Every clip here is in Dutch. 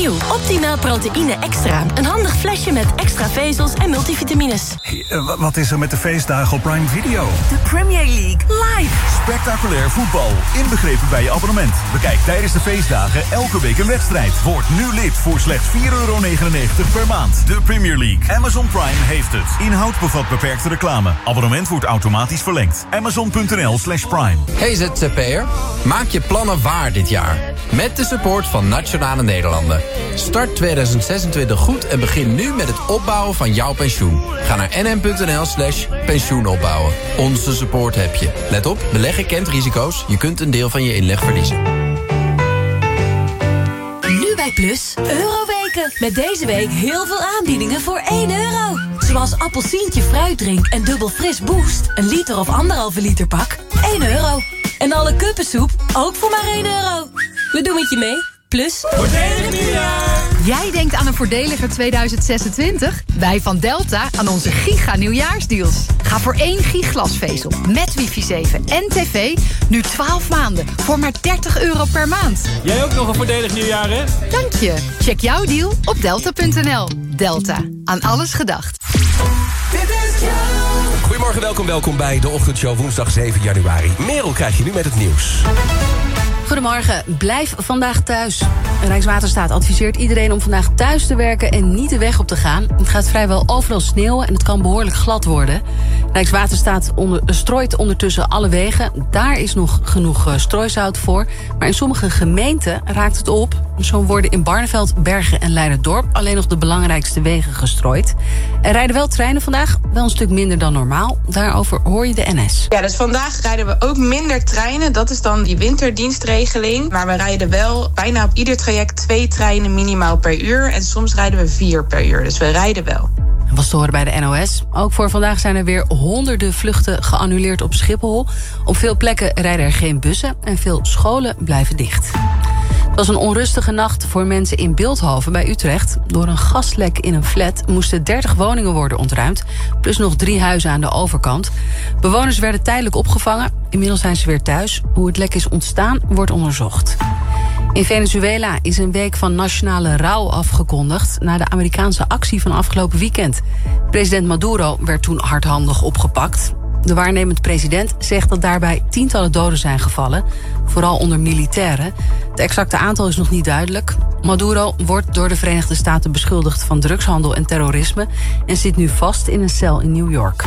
Nieuw Optimaal Proteïne Extra. Een handig flesje met extra vezels en multivitamines. Eh, wat is er met de feestdagen op Prime Video? De Premier League live. Spectaculair voetbal, inbegrepen bij je abonnement. Bekijk tijdens de feestdagen elke week een wedstrijd. Word nu lid voor slechts 4,99 per maand. De Premier League. Amazon Prime heeft het. Inhoud bevat beperkte reclame. Abonnement wordt automatisch verlengd. Amazon.nl slash prime. Hey ZZP'er, maak je plannen waar dit jaar. Met de support van Nationale Nederlanden. Start 2026 goed en begin nu met het opbouwen van jouw pensioen. Ga naar nm.nl slash pensioenopbouwen. Onze support heb je. Let op, beleggen kent risico's. Je kunt een deel van je inleg verliezen. Nu bij Plus, Euroweken. Met deze week heel veel aanbiedingen voor 1 euro. Zoals appelsientje fruitdrink en dubbel fris boost. Een liter of anderhalve liter pak, 1 euro. En alle kuppensoep, ook voor maar 1 euro. We doen het je mee. Plus... Voordelig nieuwjaar! Jij denkt aan een voordeliger 2026? Wij van Delta aan onze giga nieuwjaarsdeals. Ga voor één giglasvezel met wifi 7 en tv nu 12 maanden voor maar 30 euro per maand. Jij ook nog een voordelig nieuwjaar, hè? Dank je. Check jouw deal op delta.nl. Delta. Aan alles gedacht. Goedemorgen, welkom, welkom bij de ochtendshow woensdag 7 januari. Merel krijg je nu met het nieuws. Goedemorgen, blijf vandaag thuis. Rijkswaterstaat adviseert iedereen om vandaag thuis te werken en niet de weg op te gaan. Het gaat vrijwel overal sneeuwen en het kan behoorlijk glad worden. Rijkswaterstaat onder, strooit ondertussen alle wegen. Daar is nog genoeg uh, strooisout voor. Maar in sommige gemeenten raakt het op. Zo worden in Barneveld, Bergen en Leiderdorp alleen nog de belangrijkste wegen gestrooid. Er rijden wel treinen vandaag, wel een stuk minder dan normaal. Daarover hoor je de NS. Ja, dus vandaag rijden we ook minder treinen. Dat is dan die winterdienstregeling. Maar we rijden wel bijna op ieder traject twee treinen minimaal per uur. En soms rijden we vier per uur. Dus we rijden wel. Was horen bij de NOS. Ook voor vandaag zijn er weer honderden vluchten geannuleerd op Schiphol. Op veel plekken rijden er geen bussen en veel scholen blijven dicht. Het was een onrustige nacht voor mensen in Beeldhoven bij Utrecht. Door een gaslek in een flat moesten 30 woningen worden ontruimd... plus nog drie huizen aan de overkant. Bewoners werden tijdelijk opgevangen. Inmiddels zijn ze weer thuis. Hoe het lek is ontstaan, wordt onderzocht. In Venezuela is een week van nationale rouw afgekondigd... na de Amerikaanse actie van afgelopen weekend. President Maduro werd toen hardhandig opgepakt. De waarnemend president zegt dat daarbij tientallen doden zijn gevallen. Vooral onder militairen. Het exacte aantal is nog niet duidelijk. Maduro wordt door de Verenigde Staten beschuldigd van drugshandel en terrorisme... en zit nu vast in een cel in New York.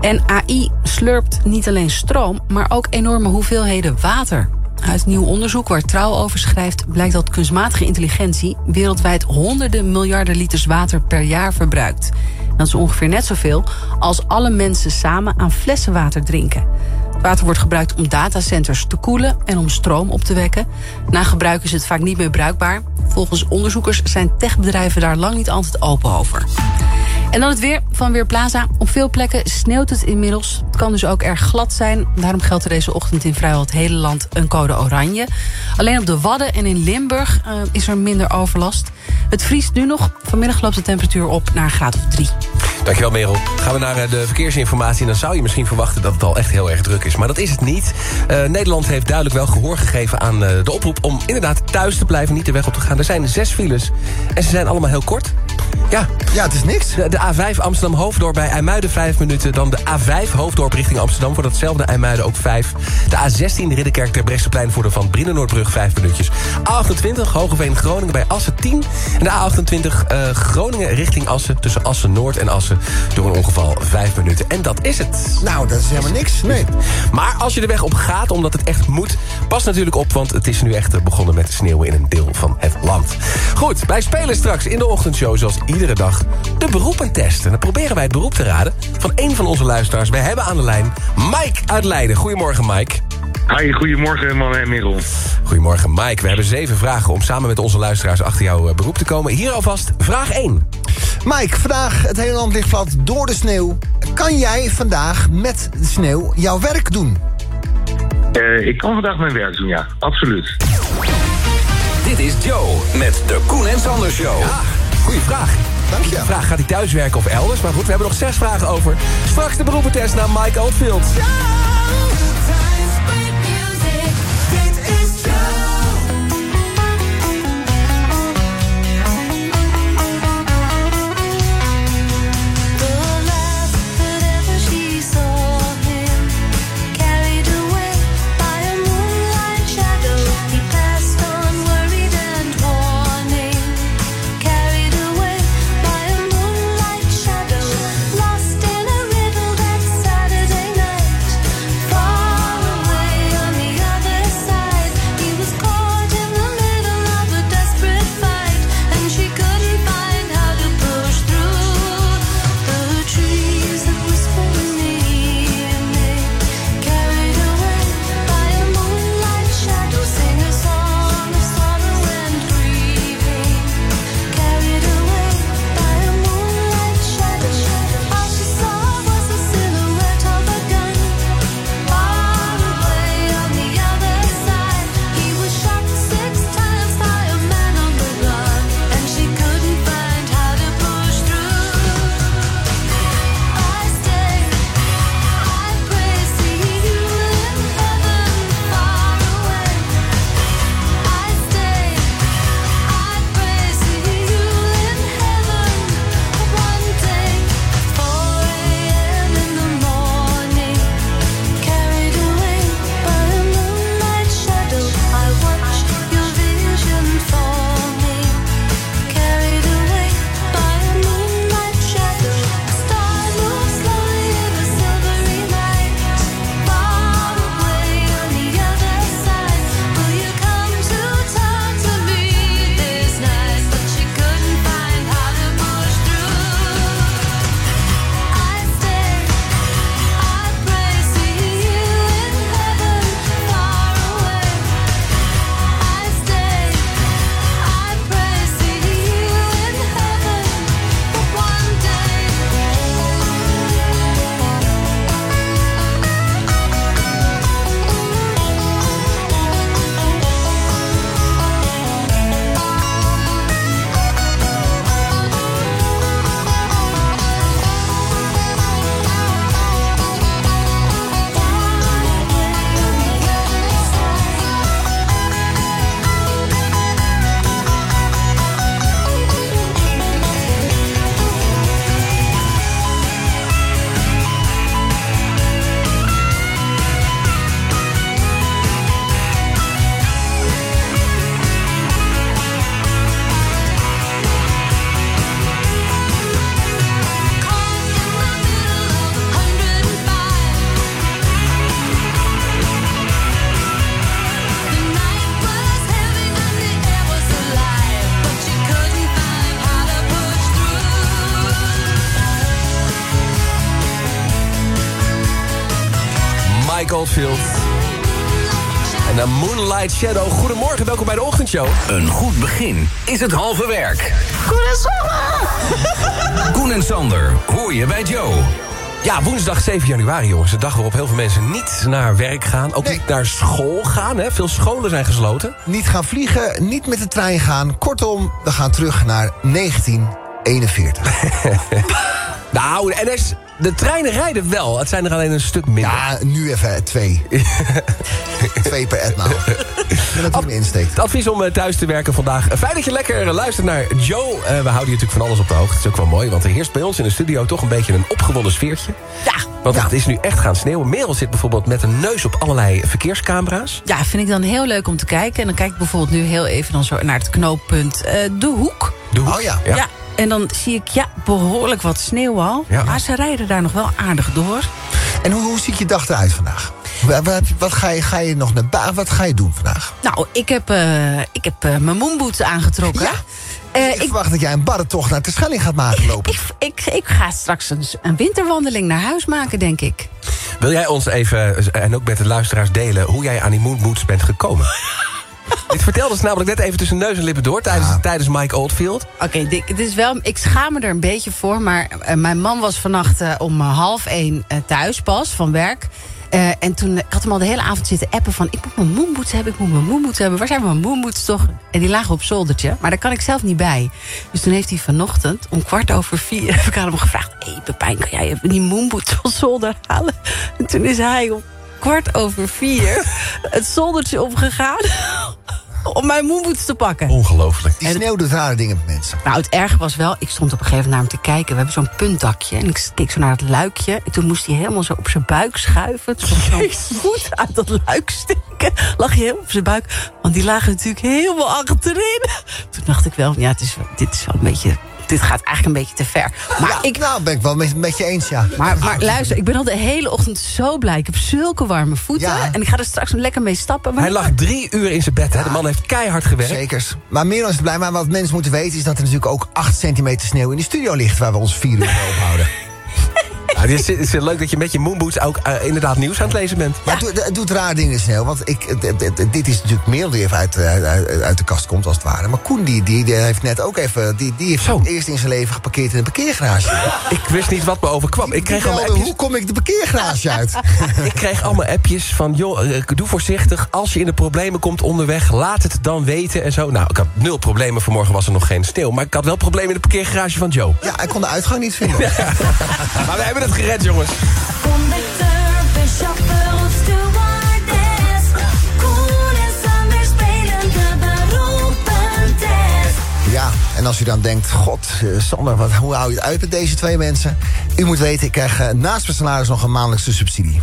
En AI slurpt niet alleen stroom, maar ook enorme hoeveelheden water. Uit nieuw onderzoek waar Trouw over schrijft... blijkt dat kunstmatige intelligentie wereldwijd honderden miljarden liters water per jaar verbruikt. Dat is ongeveer net zoveel als alle mensen samen aan flessen water drinken. Het water wordt gebruikt om datacenters te koelen en om stroom op te wekken. Na gebruik is het vaak niet meer bruikbaar. Volgens onderzoekers zijn techbedrijven daar lang niet altijd open over. En dan het weer van Weerplaza. Op veel plekken sneeuwt het inmiddels. Het kan dus ook erg glad zijn. Daarom geldt er deze ochtend in vrijwel het hele land een code oranje. Alleen op de Wadden en in Limburg uh, is er minder overlast. Het vriest nu nog. Vanmiddag loopt de temperatuur op naar een graad of drie. Dankjewel Merel. Gaan we naar de verkeersinformatie. En dan zou je misschien verwachten dat het al echt heel erg druk is. Maar dat is het niet. Uh, Nederland heeft duidelijk wel gehoor gegeven aan de oproep... om inderdaad thuis te blijven, niet de weg op te gaan. Er zijn zes files en ze zijn allemaal heel kort. Ja. ja, het is niks. De, de A5 Amsterdam-Hoofddorp bij IJmuiden 5 minuten. Dan de A5 Hoofddorp richting Amsterdam voor datzelfde IJmuiden ook 5. De A16 Ridderkerk ter Brechtseplein voor de Van Brienenoordbrug 5 minuutjes. A28 Hogeveen-Groningen bij Assen 10. En de A28 uh, Groningen richting Assen tussen Assen-Noord en Assen... door een ongeval 5 minuten. En dat is het. Nou, dat is helemaal niks. Nee. Maar als je de weg op gaat, omdat het echt moet... pas natuurlijk op, want het is nu echt begonnen met sneeuwen... in een deel van het land. Goed, wij spelen straks in de ochtendshow zoals iedere dag... de beroepentest. En dan proberen wij het beroep te raden van een van onze luisteraars. Wij hebben aan de lijn Mike uit Leiden. Goedemorgen, Mike. Hi, goedemorgen man en Merel. Goedemorgen Mike. We hebben zeven vragen om samen met onze luisteraars achter jouw beroep te komen. Hier alvast vraag 1. Mike, vandaag het hele land ligt plat door de sneeuw. Kan jij vandaag met de sneeuw jouw werk doen? Uh, ik kan vandaag mijn werk doen, ja. Absoluut. Dit is Joe met de Koen en Sander Show. Ja, goeie vraag. Dank je. De vraag, gaat hij thuiswerken of elders? Maar goed, we hebben nog zes vragen over. Straks de beroepentest naar Mike Oldfield. Shadow. Goedemorgen, welkom bij de ochtendshow. Een goed begin is het halve werk. Koen en Sander! Koen en Sander, hoor je bij Joe. Ja, woensdag 7 januari, jongens. De dag waarop heel veel mensen niet naar werk gaan. Ook niet naar school gaan, hè. Veel scholen zijn gesloten. Niet gaan vliegen, niet met de trein gaan. Kortom, we gaan terug naar 1941. nou, de NS... De treinen rijden wel, het zijn er alleen een stuk minder. Ja, nu even twee. twee per etmaal. Dat hij insteekt. Het advies om eh, thuis te werken vandaag. Fijn dat je lekker luistert naar Joe. Uh, we houden je natuurlijk van alles op de hoogte. Het is ook wel mooi, want er heerst bij ons in de studio... toch een beetje een opgewonden sfeertje. Ja. Want ja. het is nu echt gaan sneeuwen. Merel zit bijvoorbeeld met een neus op allerlei verkeerscamera's. Ja, vind ik dan heel leuk om te kijken. En dan kijk ik bijvoorbeeld nu heel even dan zo naar het knooppunt uh, De Hoek. De Hoek? Oh ja. ja. ja. En dan zie ik, ja, behoorlijk wat sneeuw al. Ja. Maar ze rijden daar nog wel aardig door. En hoe, hoe ziet je dag eruit vandaag? Wat, wat ga, je, ga je nog naar buiten? Wat ga je doen vandaag? Nou, ik heb, uh, ik heb uh, mijn moonboots aangetrokken. Ja? Uh, ik, ik verwacht dat jij een barretocht naar Terschelling gaat maken lopen. Ik, ik, ik, ga straks een, een winterwandeling naar huis maken, denk ik. Wil jij ons even, en ook met de luisteraars delen... hoe jij aan die moonboots bent gekomen? Dit vertelde ze namelijk net even tussen neus en lippen door... tijdens, ja. tijdens Mike Oldfield. Oké, okay, dit is wel. Ik schaam me er een beetje voor... maar uh, mijn man was vannacht uh, om half één uh, thuis pas van werk... Eh, en toen, ik had hem al de hele avond zitten appen van... ik moet mijn moonboots hebben, ik moet mijn moonboots hebben. Waar zijn mijn moonboots toch? En die lagen op zoldertje, maar daar kan ik zelf niet bij. Dus toen heeft hij vanochtend om kwart over vier... heb ik aan hem gevraagd... hé hey, Pepijn, kan jij even die moonboots van zolder halen? En toen is hij om kwart over vier het zoldertje opgegaan... om mijn moonboots te pakken. Ongelooflijk. Die sneeuw doet rare dingen met mensen. Nou, het erge was wel, ik stond op een gegeven moment naar hem te kijken. We hebben zo'n puntdakje. En ik keek zo naar het luikje. En toen moest hij helemaal zo op zijn buik schuiven. Toen kwam zo'n voet uit dat luik steken. Lag hij helemaal op zijn buik. Want die lagen natuurlijk helemaal achterin. Toen dacht ik wel, ja, het is, dit is wel een beetje... Dit gaat eigenlijk een beetje te ver. Maar ja, ik, nou, ben ik wel met, met je eens, ja. maar, maar luister, ik ben al de hele ochtend zo blij. Ik heb zulke warme voeten. Ja. En ik ga er straks lekker mee stappen. Maar Hij lag drie uur in zijn bed. Hè? De man heeft keihard gewerkt. Zekers. Maar meer is blij. Maar wat mensen moeten weten is dat er natuurlijk ook 8 centimeter sneeuw in de studio ligt... waar we ons vier uur mee ophouden. Het, is, het is leuk dat je met je moonboots ook eh, inderdaad nieuws aan het lezen bent. Maar het, doet, het doet raar dingen snel. Want ik, dit is natuurlijk meer die even uit, uit, uit- uit de kast komt, als het ware. Maar Koen, die, die, die heeft net ook even... Die, die heeft Zo. eerst in zijn leven geparkeerd in een parkeergarage. Ik wist niet wat me overkwam. Ik kreeg, allemaal Belde, appjes, hoe kom ik de parkeergarage uit? ik kreeg allemaal appjes van... joh, eh, doe voorzichtig. Als je in de problemen komt onderweg, laat het dan weten en zo. Nou, ik had nul problemen. Vanmorgen was er nog geen sneeuw. Maar ik had wel problemen in de parkeergarage van Joe. ja, hij kon de uitgang niet vinden. Maar we hebben het gered, jongens. En als u dan denkt... God, eh, Sander, wat, hoe hou je het uit met deze twee mensen? U moet weten, ik krijg eh, naast mijn salaris nog een maandelijkse subsidie.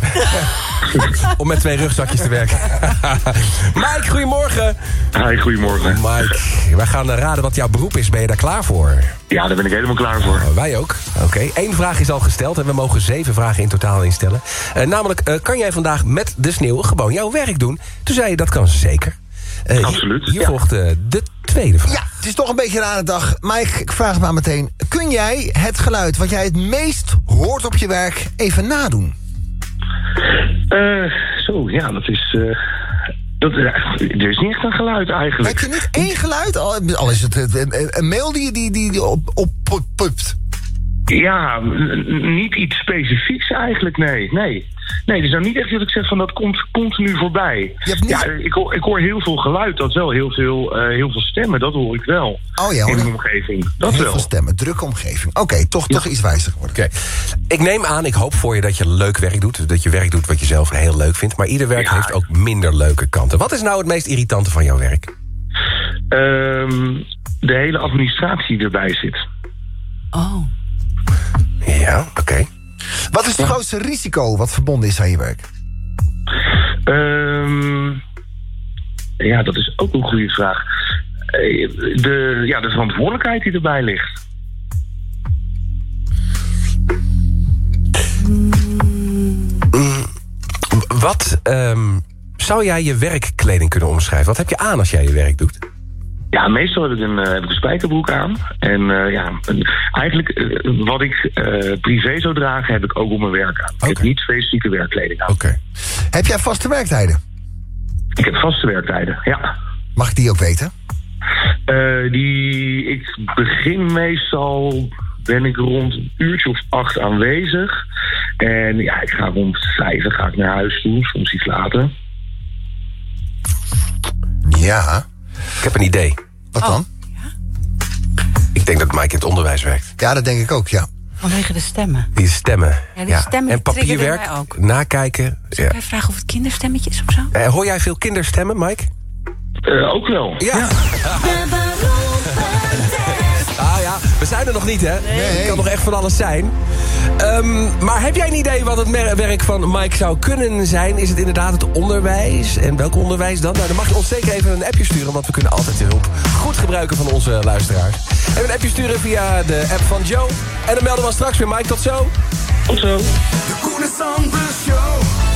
Om met twee rugzakjes te werken. Mike, goedemorgen. Hi, goedemorgen. Mike, wij gaan eh, raden wat jouw beroep is. Ben je daar klaar voor? Ja, daar ben ik helemaal klaar voor. Oh, wij ook. Oké, Eén vraag is al gesteld en we mogen zeven vragen in totaal instellen. Namelijk, eh, kan jij vandaag met de sneeuw gewoon jouw werk doen? Toen zei je, dat kan zeker. Eh, hier- Absoluut, Hier ja. volgt eh, de tweede vraag. Ja, het is toch een beetje een rare dag. Mike, ik vraag het maar meteen. Kun jij het geluid wat jij het meest hoort op je werk even nadoen? Eh, zo, ja, dat is... eh, dat, er is niet echt een geluid Heb eigenlijk. je niet één geluid? Al, al is het een, mail die, die, die, die op, op, pupt. Ja, niet iets specifieks eigenlijk, nee. Nee, nee het is nou niet echt dat ik zeg van dat komt continu voorbij. Je hebt niet- Ja, ik hoor, ik hoor heel veel geluid, dat wel. Heel veel, eh, heel veel stemmen, dat hoor ik wel. Oh ja, In mijn omgeving, dat Heel wel. veel stemmen, drukke omgeving. Oké, toch, toch iets wijzer geworden. Oké. Ik neem aan, ik hoop voor je dat je leuk werk doet. Dat je werk doet wat je zelf heel leuk vindt. Maar ieder werk Ja. heeft ook minder leuke kanten. Wat is nou het meest irritante van jouw werk? Ehm, de hele administratie erbij zit. Oh. Ja, oké. Wat is het grootste risico wat verbonden is aan je werk? Ehm, ja, dat is ook een goede vraag. Eh, De, ja, de verantwoordelijkheid die erbij ligt. Wat ehm, zou jij je werkkleding kunnen omschrijven? Wat heb je aan als jij je werk doet? Ja, meestal heb ik een, eh, heb ik een spijkerbroek aan. En eh, ja, eigenlijk eh, wat ik privé zou dragen, heb ik ook op mijn werk aan. Ik heb niet specifieke werkkleding aan. Oké. Heb jij vaste werktijden? Ik heb vaste werktijden, ja. Mag ik die ook weten? Die, ik begin meestal, ben ik rond een uurtje of acht aanwezig. En ja, ik ga rond vijf ga ik naar huis toe, soms iets later. Ja. Ik heb een idee. Wat dan? Ik denk dat Mike in het onderwijs werkt. Ja, dat denk ik ook, ja. Vanwege de stemmen. Die stemmen. Ja, die stemmen En papierwerk, ook. nakijken. Ja. Kan je vragen of het kinderstemmetjes of zo? Eh, hoor jij veel kinderstemmen, Mike? Eh, ook wel. Ja. Ja, we zijn er nog niet, hè? Het kan nog echt van alles zijn. Ehm, maar heb jij een idee wat het werk van Mike zou kunnen zijn? Is het inderdaad het onderwijs? En welk onderwijs dan? Nou, dan mag je ons zeker even een appje sturen... want we kunnen altijd de hulp goed gebruiken van onze luisteraars. Even een appje sturen via de app van Joe. En dan melden we straks weer, Mike. Tot zo. Tot zo. De Koen en Sander Show.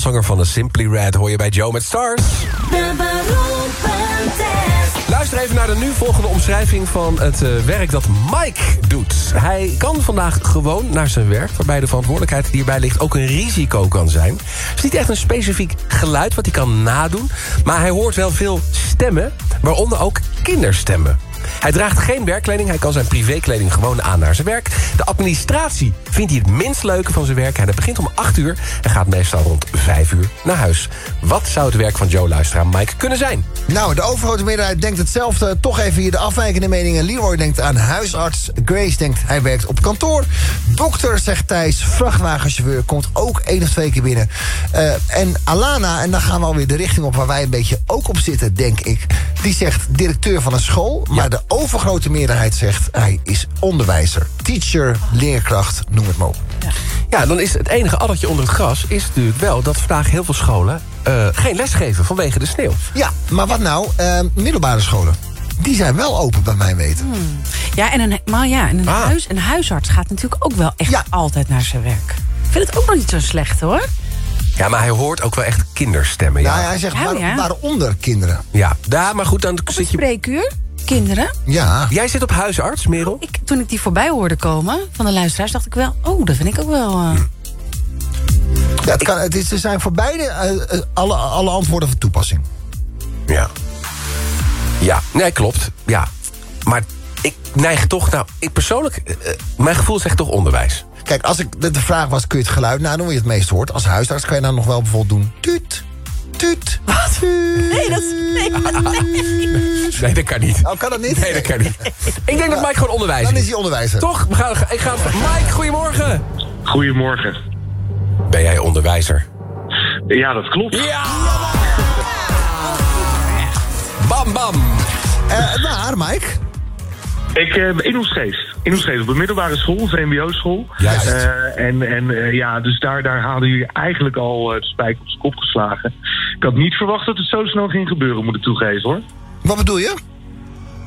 Mick Hucknall, zanger van de Simply Red, hoor je bij Joe met Stars. Luister even naar de nu volgende omschrijving van het eh, werk dat Mike doet. Hij kan vandaag gewoon naar zijn werk... waarbij de verantwoordelijkheid die hierbij ligt ook een risico kan zijn. Het is niet echt een specifiek geluid wat hij kan nadoen... maar hij hoort wel veel stemmen, waaronder ook kinderstemmen. Hij draagt geen werkkleding, hij kan zijn privékleding gewoon aan naar zijn werk. De administratie vindt hij het minst leuke van zijn werk. Hij begint om 8 uur en gaat meestal rond 5 uur naar huis. Wat zou het werk van Joe luisteraar Mike kunnen zijn? Nou, de overgrote meerderheid denkt hetzelfde. Toch even hier de afwijkende meningen. Leroy denkt aan huisarts. Grace denkt hij werkt op kantoor. Dokter, zegt Thijs. Vrachtwagenchauffeur komt ook één of twee keer binnen. Eh, en Alana, en dan gaan we alweer de richting op... waar wij een beetje ook op zitten, denk ik. Die zegt directeur van een school. Maar de overgrote meerderheid zegt hij is onderwijzer. Teacher, leerkracht, noem het maar op. Ja, dan is het enige addertje onder het gras... is natuurlijk wel dat vandaag heel veel scholen eh, geen les geven vanwege de sneeuw. Ja, maar wat nou? Eh, middelbare scholen. Die zijn wel open bij mijn weten. Ja, en een, maar ja, en een, Ah. huis, een huisarts gaat natuurlijk ook wel echt altijd naar zijn werk. Ik vind het ook nog niet zo slecht hoor. Ja, maar hij hoort ook wel echt kinderstemmen. Ja, Nou, hij zegt waar- ja. waaronder kinderen. Ja, ja maar goed, dan zit je... Spreekuur, kinderen. Ja. Jij zit op huisarts, Merel? Ik, toen ik die voorbij hoorde komen van de luisteraars, dacht ik wel, oh, dat vind ik ook wel. eh, Ja, het kan, het is, er zijn voor beide eh, eh, alle, alle antwoorden van toepassing. Ja. Ja, nee, klopt. Ja. Maar ik neig toch, nou, ik persoonlijk... mijn gevoel zegt toch onderwijs. Kijk, als ik, de de vraag was, kun je het geluid nadoen waar je het meest hoort? Als huisarts kan je dan nog wel bijvoorbeeld doen... Tuut, tuut, Wat? Nee, dat is... Nee, Nee, dat kan niet. Oh, kan dat niet? Nee, dat kan niet. Ik denk dat Mike gewoon onderwijs Dan is. is hij onderwijzer. Toch? We gaan, ik ga, Mike, goedemorgen. Goedemorgen. Ben jij onderwijzer? Ja, dat klopt. Ja! Bam, bam. Eh, waar, Mike? Ik eh, in Oesgeest. In Oesgeest, op een middelbare school, VMBO-school. Juist. Eh, en en eh, ja, dus daar, daar hadden jullie eigenlijk al de spijker op zijn kop geslagen. Ik had niet verwacht dat het zo snel ging gebeuren, moet ik toegeven hoor. Wat bedoel je?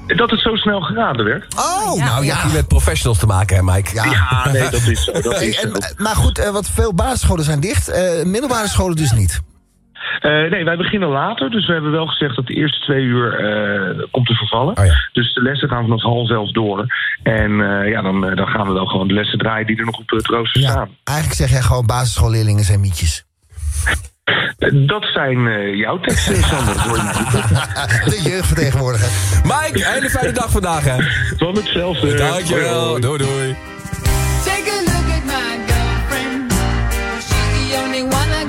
Dat het zo snel geraden werd. Oh, nou ja. Je met professionals te maken, hè, Mike? Ja. Ja, nee, dat is zo. Dat is zo. en, maar goed, wat veel basisscholen zijn dicht. eh, middelbare scholen dus niet. Eh, nee, wij beginnen later. Dus we hebben wel gezegd dat de eerste twee uur eh, komt te vervallen. Oh ja. Dus de lessen gaan vanaf half elf door. En eh, ja, dan, dan gaan we wel gewoon de lessen draaien die er nog op het rooster Ja, staan. eigenlijk zeg jij gewoon basisschoolleerlingen zijn mietjes. Dat zijn eh, jouw teksten, Sander. De jeugdvertegenwoordiger. Mike, hele fijne dag vandaag, hè? Van hetzelfde. Dankjewel. Doei, doei. Take a look at my girlfriend. She's the only one I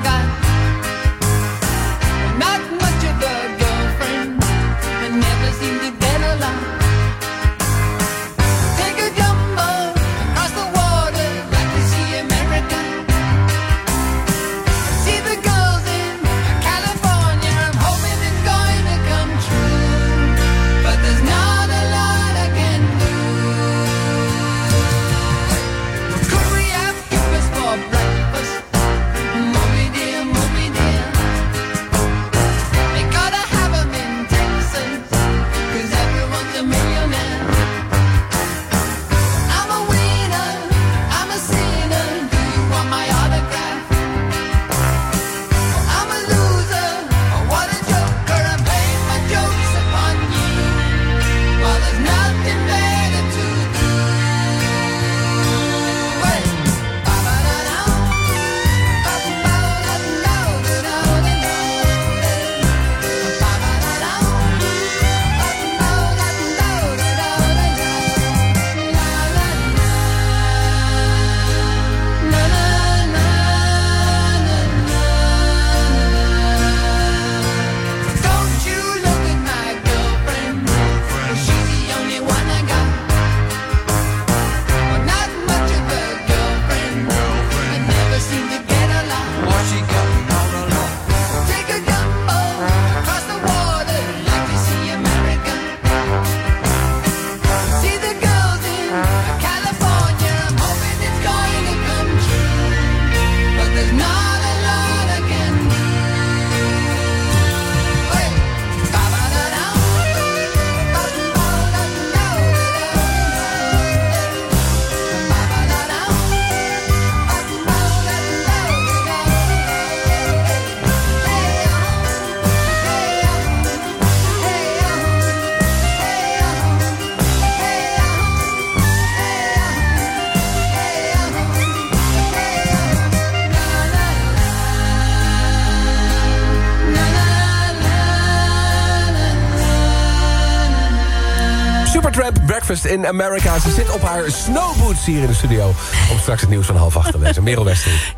Breakfast in America. Ze zit op haar snowboots hier in de studio. Om straks het nieuws van half acht te lezen. Merel.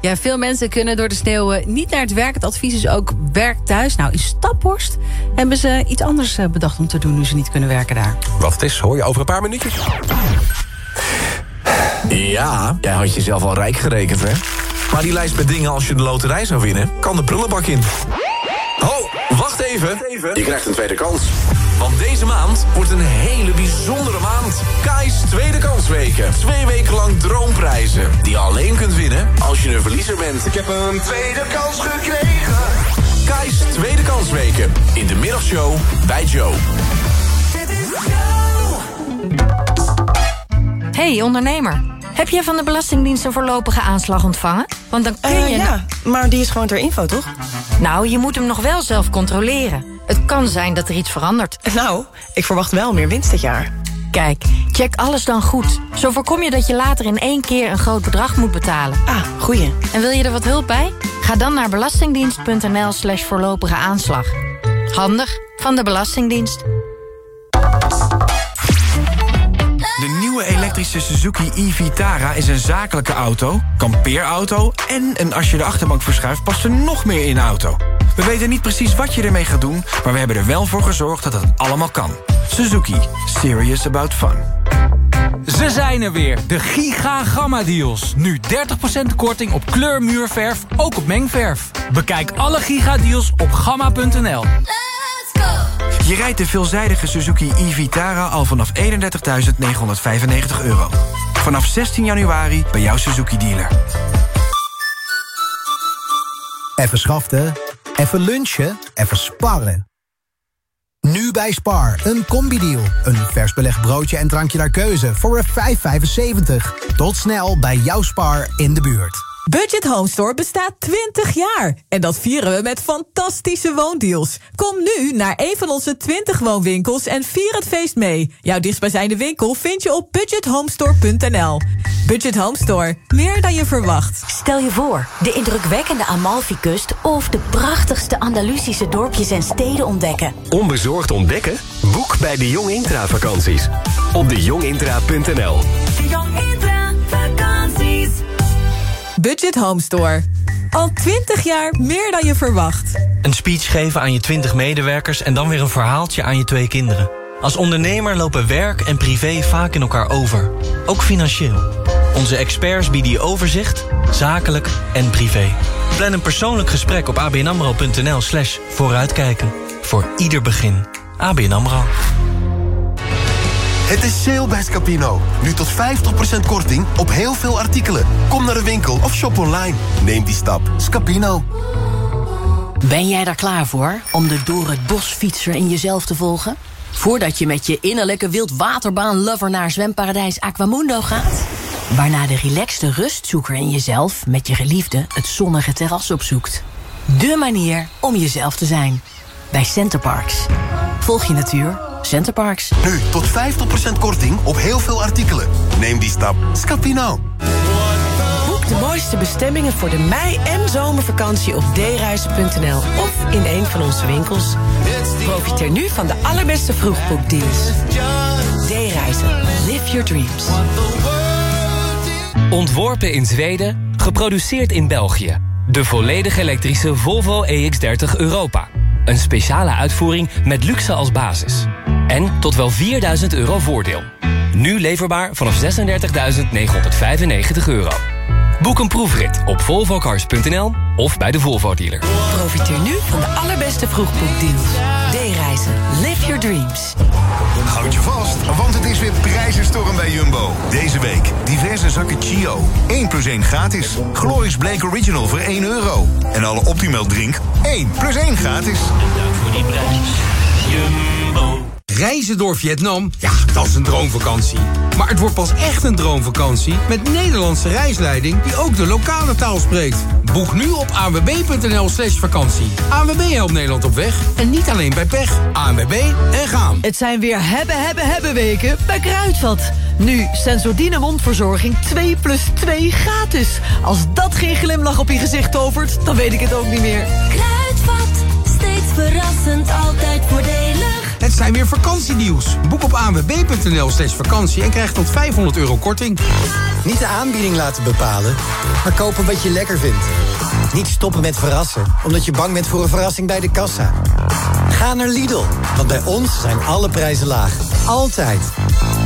Ja, veel mensen kunnen door de sneeuw eh, niet naar het werk. Het advies is ook werk thuis. Nou, in Staphorst hebben ze iets anders eh, bedacht om te doen... nu ze niet kunnen werken daar. Wat het is, hoor je over een paar minuutjes. Ja, jij had jezelf al rijk gerekend, hè? Maar die lijst met dingen als je de loterij zou winnen... kan de prullenbak in. Oh, wacht even. Je krijgt een tweede kans. Want deze maand wordt een hele bijzondere maand. Kai's Tweede Kansweken. Twee weken lang droomprijzen. Die je alleen kunt winnen als je een verliezer bent. Ik heb een tweede kans gekregen. Kai's Tweede Kansweken. In de middagshow bij Joe. Hey ondernemer, heb jij van de Belastingdienst een voorlopige aanslag ontvangen? Want dan kun Eh, je... ja, maar die is gewoon ter info, toch? Nou, je moet hem nog wel zelf controleren. Het kan zijn dat er iets verandert. Nou, ik verwacht wel meer winst dit jaar. Kijk, check alles dan goed. Zo voorkom je dat je later in één keer een groot bedrag moet betalen. Ah, goeie. En wil je er wat hulp bij? Ga dan naar belastingdienst.nl slash voorlopige aanslag. Handig van de Belastingdienst. Elektrische Suzuki e-Vitara is een zakelijke auto, kampeerauto... en en als je de achterbank verschuift past er nog meer in de auto. We weten niet precies wat je ermee gaat doen... maar we hebben er wel voor gezorgd dat het allemaal kan. Suzuki. Serious about fun. Ze zijn er weer, de Giga Gamma Deals. Nu 30% korting op kleurmuurverf, ook op mengverf. Bekijk alle Giga Deals op gamma.nl. Je rijdt de veelzijdige Suzuki e-Vitara al vanaf 31.995 euro. Vanaf 16 januari bij jouw Suzuki-dealer. Even schaften, even lunchen, even sparren. Nu bij Spar, een combi-deal. Een vers belegd broodje en drankje naar keuze voor 5,75. Tot snel bij jouw Spar in de buurt. Budget Home Store bestaat 20 jaar. En dat vieren we met fantastische woondeals. Kom nu naar een van onze 20 woonwinkels en vier het feest mee. Jouw dichtstbijzijnde winkel vind je op budgethomestore.nl. Budget Home Store, meer dan je verwacht. Stel je voor, de indrukwekkende Amalfi-kust... of de prachtigste Andalusische dorpjes en steden ontdekken. Onbezorgd ontdekken? Boek bij de Jong Intra vakanties. Op dejongintra.nl Budget Home Store. Al 20 jaar meer dan je verwacht. Een speech geven aan je 20 medewerkers en dan weer een verhaaltje aan je twee kinderen. Als ondernemer lopen werk en privé vaak in elkaar over. Ook financieel. Onze experts bieden je overzicht, zakelijk en privé. Plan een persoonlijk gesprek op abnamro.nl slash vooruitkijken. Voor ieder begin. ABN AMRO. Het is sale bij Scapino. Nu tot 50% korting op heel veel artikelen. Kom naar de winkel of shop online. Neem die stap. Scapino. Ben jij daar klaar voor om de door het bos fietser in jezelf te volgen? Voordat je met je innerlijke wildwaterbaan-lover naar zwemparadijs Aquamundo gaat? Waarna de relaxte rustzoeker in jezelf met je geliefde het zonnige terras opzoekt. De manier om jezelf te zijn. Bij Centerparks. Volg je natuur. Centerparks. Nu tot 50% korting op heel veel artikelen. Neem die stap. Scapino. Boek de mooiste bestemmingen voor de mei- en zomervakantie op dereizen.nl of in een van onze winkels. Profiteer nu van de allerbeste vroegboekdeals. D-reizen. Live your dreams. Ontworpen in Zweden, geproduceerd in België. De volledig elektrische Volvo EX30 Europa. Een speciale uitvoering met luxe als basis. En tot wel 4000 euro voordeel. Nu leverbaar vanaf 36.995 euro. Boek een proefrit op volvocars.nl of bij de Volvo dealer. Profiteer nu van de allerbeste vroegboekdeals. D-reizen. Live your dreams. Houd je vast, want het is weer prijzenstorm bij Jumbo. Deze week diverse zakken Chio. 1 plus 1 gratis. Glorious Blake Original voor 1 euro. En alle Optimal drink 1 plus 1 gratis. Dank voor die prijs. Jumbo. Reizen door Vietnam? Ja, dat is een droomvakantie. Maar het wordt pas echt een droomvakantie met Nederlandse reisleiding die ook de lokale taal spreekt. Boek nu op anwb.nl slash vakantie. ANWB helpt Nederland op weg en niet alleen bij pech. ANWB en gaan. Het zijn weer hebben, hebben, hebben weken bij Kruidvat. Nu Sensordine mondverzorging 2 plus 2 gratis. Als dat geen glimlach op je gezicht tovert, dan weet ik het ook niet meer. Kruidvat, steeds verrassend, altijd voordelig. Het zijn weer vakantiedeals. Boek op anwb.nl slash vakantie en krijg tot 500 euro korting. Niet de aanbieding laten bepalen, maar kopen wat je lekker vindt. Niet stoppen met verrassen, omdat je bang bent voor een verrassing bij de kassa. Ga naar Lidl, want bij ons zijn alle prijzen laag. Altijd.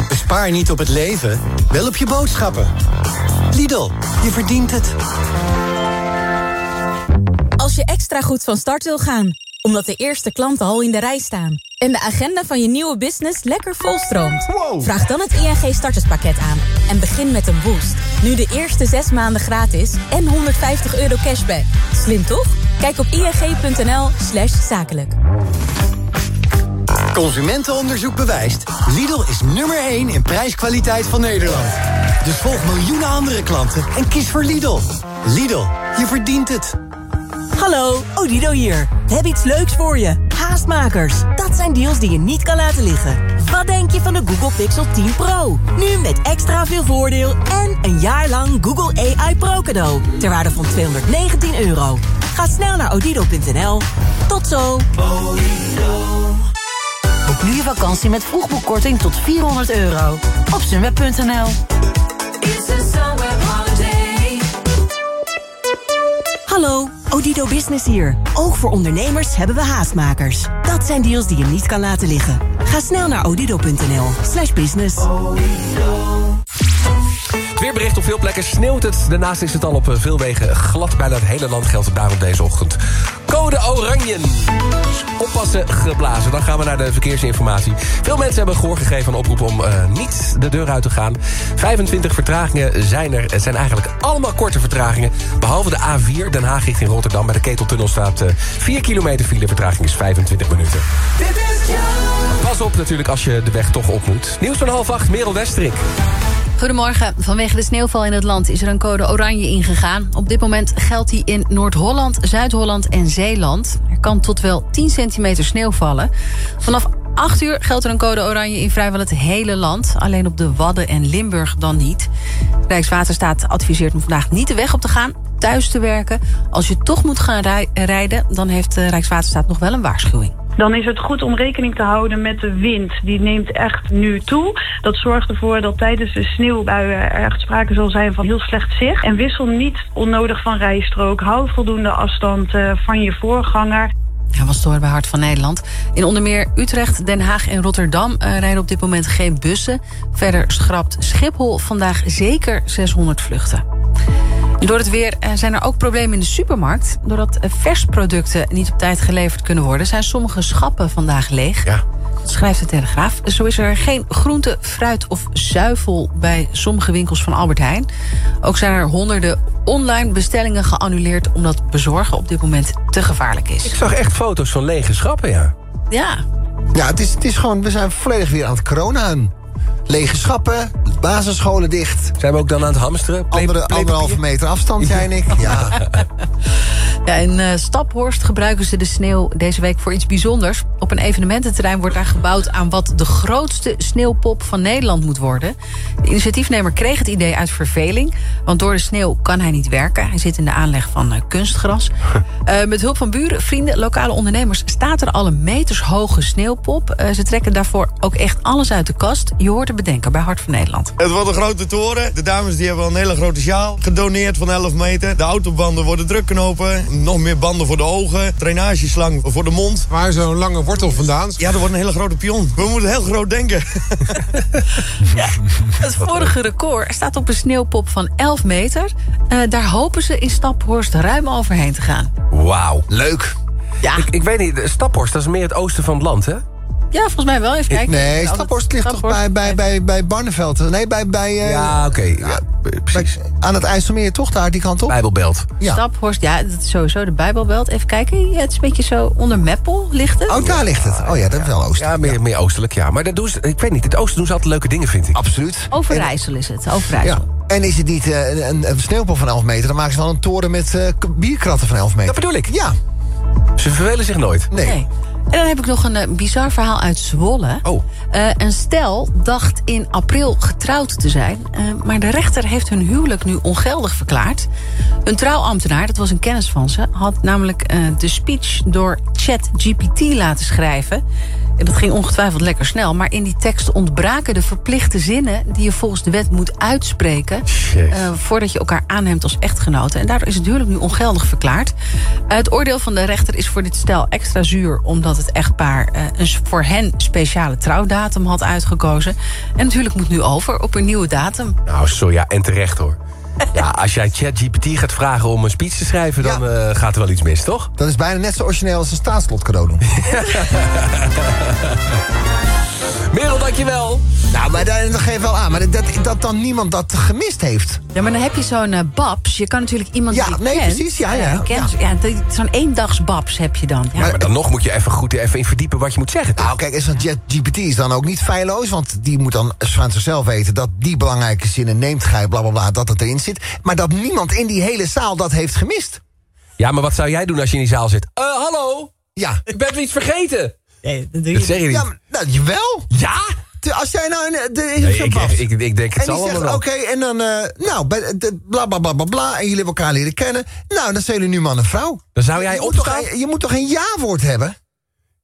Bespaar niet op het leven, wel op je boodschappen. Lidl, je verdient het. Als je extra goed van start wil gaan, omdat de eerste klanten al in de rij staan... en de agenda van je nieuwe business lekker volstroomt... vraag dan het ING starterspakket aan en begin met een boost. Nu de eerste zes maanden gratis en 150 euro cashback. Slim toch? Kijk op ing.nl slash zakelijk. Consumentenonderzoek bewijst. Lidl is nummer 1 in prijskwaliteit van Nederland. Dus volg miljoenen andere klanten en kies voor Lidl. Lidl, je verdient het. Hallo, Odido hier. We hebben iets leuks voor je. Haastmakers. Dat zijn deals die je niet kan laten liggen. Wat denk je van de Google Pixel 10 Pro? Nu met extra veel voordeel en een jaar lang Google AI Pro cadeau. Ter waarde van 219 euro. Ga snel naar odido.nl. Tot zo. Boek nu je vakantie met vroegboekkorting tot 400 euro. Op sunweb.nl Hallo, Odido Business hier. Ook voor ondernemers hebben we haastmakers. Dat zijn deals die je niet kan laten liggen. Ga snel naar odido.nl slash business. Weerbericht op veel plekken sneeuwt het. Daarnaast is het al op eh, veel wegen glad. Bijna het hele land geldt daarom deze ochtend. Code oranje. Oppassen geblazen. Dan gaan we naar de verkeersinformatie. Veel mensen hebben gehoor gegeven aan oproep om eh, niet de deur uit te gaan. 25 vertragingen zijn er. Het zijn eigenlijk allemaal korte vertragingen. Behalve de A4 Den Haag richting Rotterdam. Bij de Keteltunnel staat eh, 4 kilometer file. Vertraging is 25 minuten. Pas op natuurlijk als je de weg toch op moet. Nieuws van half acht, Merel Westrik. Goedemorgen. Vanwege de sneeuwval in het land is er een code oranje ingegaan. Op dit moment geldt die in Noord-Holland, Zuid-Holland en Zeeland. Er kan tot wel 10 centimeter sneeuw vallen. Vanaf 8 uur geldt er een code oranje in vrijwel het hele land. Alleen op de Wadden en Limburg dan niet. Rijkswaterstaat adviseert om vandaag niet de weg op te gaan, thuis te werken. Als je toch moet gaan rij- rijden, dan heeft de Rijkswaterstaat nog wel een waarschuwing. Dan is het goed om rekening te houden met de wind. Die neemt echt nu toe. Dat zorgt ervoor dat tijdens de sneeuwbuien er echt sprake zal zijn van heel slecht zicht. En wissel niet onnodig van rijstrook. Hou voldoende afstand eh, van je voorganger. Hij was door bij Hart van Nederland. In onder meer Utrecht, Den Haag en Rotterdam eh, rijden op dit moment geen bussen. Verder schrapt Schiphol vandaag zeker 600 vluchten. Door het weer eh, zijn er ook problemen in de supermarkt. Doordat eh, versproducten niet op tijd geleverd kunnen worden... zijn sommige schappen vandaag leeg. Ja. Dat schrijft de Telegraaf. Zo is er geen groente, fruit of zuivel bij sommige winkels van Albert Heijn. Ook zijn er honderden online bestellingen geannuleerd... omdat bezorgen op dit moment te gevaarlijk is. Ik zag echt foto's van lege schappen, ja. Ja, Ja, het is, het is gewoon, we zijn volledig weer aan het corona. Lege schappen, basisscholen dicht. Zijn we ook dan aan het hamsteren? Andere, anderhalve meter afstand, zei ik. Ja. Ja, in eh, Staphorst gebruiken ze de sneeuw deze week voor iets bijzonders. Op een evenemententerrein wordt daar gebouwd aan wat de grootste sneeuwpop van Nederland moet worden. De initiatiefnemer kreeg het idee uit verveling, want door de sneeuw kan hij niet werken. Hij zit in de aanleg van eh, kunstgras. Eh, met hulp van buren, vrienden, lokale ondernemers staat er al een metershoge sneeuwpop. Ze trekken daarvoor ook echt alles uit de kast. Je hoort de bedenker bij Hart van Nederland. Het wordt een grote toren. De dames die hebben al een hele grote sjaal gedoneerd van 11 meter. De autobanden worden drukknopen. Nog meer banden voor de ogen. Drainageslang voor de mond. Waar is zo'n lange wortel vandaan? Ja, er wordt een hele grote pion. We moeten heel groot denken. Het vorige record staat op een sneeuwpop van 11 meter. Eh, daar hopen ze in Staphorst ruim overheen te gaan. Wauw. Leuk. Ja. Ik, ik weet niet, Staphorst, dat is meer het oosten van het land, hè? Ja, volgens mij wel. Even kijken. Nee, Staphorst ligt toch bij, bij, bij, bij Barneveld? Nee, bij... bij eh, Ja, oké. Ja, precies. bij- aan het IJsselmeer, toch? Daar, die kant op? Bijbelbelt. Ja. Staphorst, ja, dat is sowieso de Bijbelbelt. Even kijken, ja, het is een beetje zo onder Meppel ligt het. Oh, daar ligt het. Oh ja, dat is wel oosten. Ja, meer, meer oostelijk, ja. Maar dat doen ze, ik weet niet, het oosten doen ze altijd leuke dingen, vind ik. Absoluut. Overijssel is het, Overijssel. Ja. En is het niet eh, een, een sneeuwpop van 11 meter... dan maken ze wel een toren met eh, bierkratten van 11 meter. Dat bedoel ik. Ja. Ze vervelen zich nooit. Nee. Nee. En dan heb ik nog een eh, bizar verhaal uit Zwolle. Oh. Eh, een stel dacht in april getrouwd te zijn... eh, maar de rechter heeft hun huwelijk nu ongeldig verklaard. Een trouwambtenaar, dat was een kennis van ze... had namelijk de speech door ChatGPT laten schrijven. En dat ging ongetwijfeld lekker snel. Maar in die tekst ontbraken de verplichte zinnen... die je volgens de wet moet uitspreken... eh, voordat je elkaar aanneemt als echtgenoten. En daardoor is het huwelijk nu ongeldig verklaard. Het oordeel van de rechter is voor dit stel extra zuur... omdat het echtpaar eh, een voor hen speciale trouwdatum had uitgekozen. En het huwelijk moet nu over op een nieuwe datum. Nou, sorry, ja, en terecht hoor. Ja, als jij ChatGPT gaat vragen om een speech te schrijven... dan eh, gaat er wel iets mis, toch? Dat is bijna net zo origineel als een staatslot cadeau doen. Merel, dankjewel. Nou, maar dat geeft wel aan. Maar dat, dat dan niemand dat gemist heeft. Ja, maar dan heb je zo'n eh, babs. Je kan natuurlijk iemand Ja, die nee, kent, precies, ja, ja. eh, kent. Ja. die- zo'n eendags babs heb je dan. Ja. Maar, dan nog moet je even goed even in verdiepen wat je moet zeggen. Nou, kijk, is van GPT is dan ook niet feilloos. Want die moet dan van zichzelf weten dat die belangrijke zinnen neemt gij, bla bla bla, dat het erin zit. Maar dat niemand in die hele zaal dat heeft gemist. Ja, maar wat zou jij doen als je in die zaal zit? Eh, hallo? Ja. Ik ben iets vergeten. Nee, dat Dat zeg je niet. Ja, maar, nou, jawel. Ja? Als jij nou... een- De, Nee, ik, ik, ik denk het en die allemaal zegt, wel. oké, en dan, eh, nou, bla bla bla bla bla, en jullie hebben elkaar leren kennen. Nou, dan zijn jullie nu man en vrouw. Dan zou jij je, moet toch, opstaan? een- je moet toch een ja-woord hebben?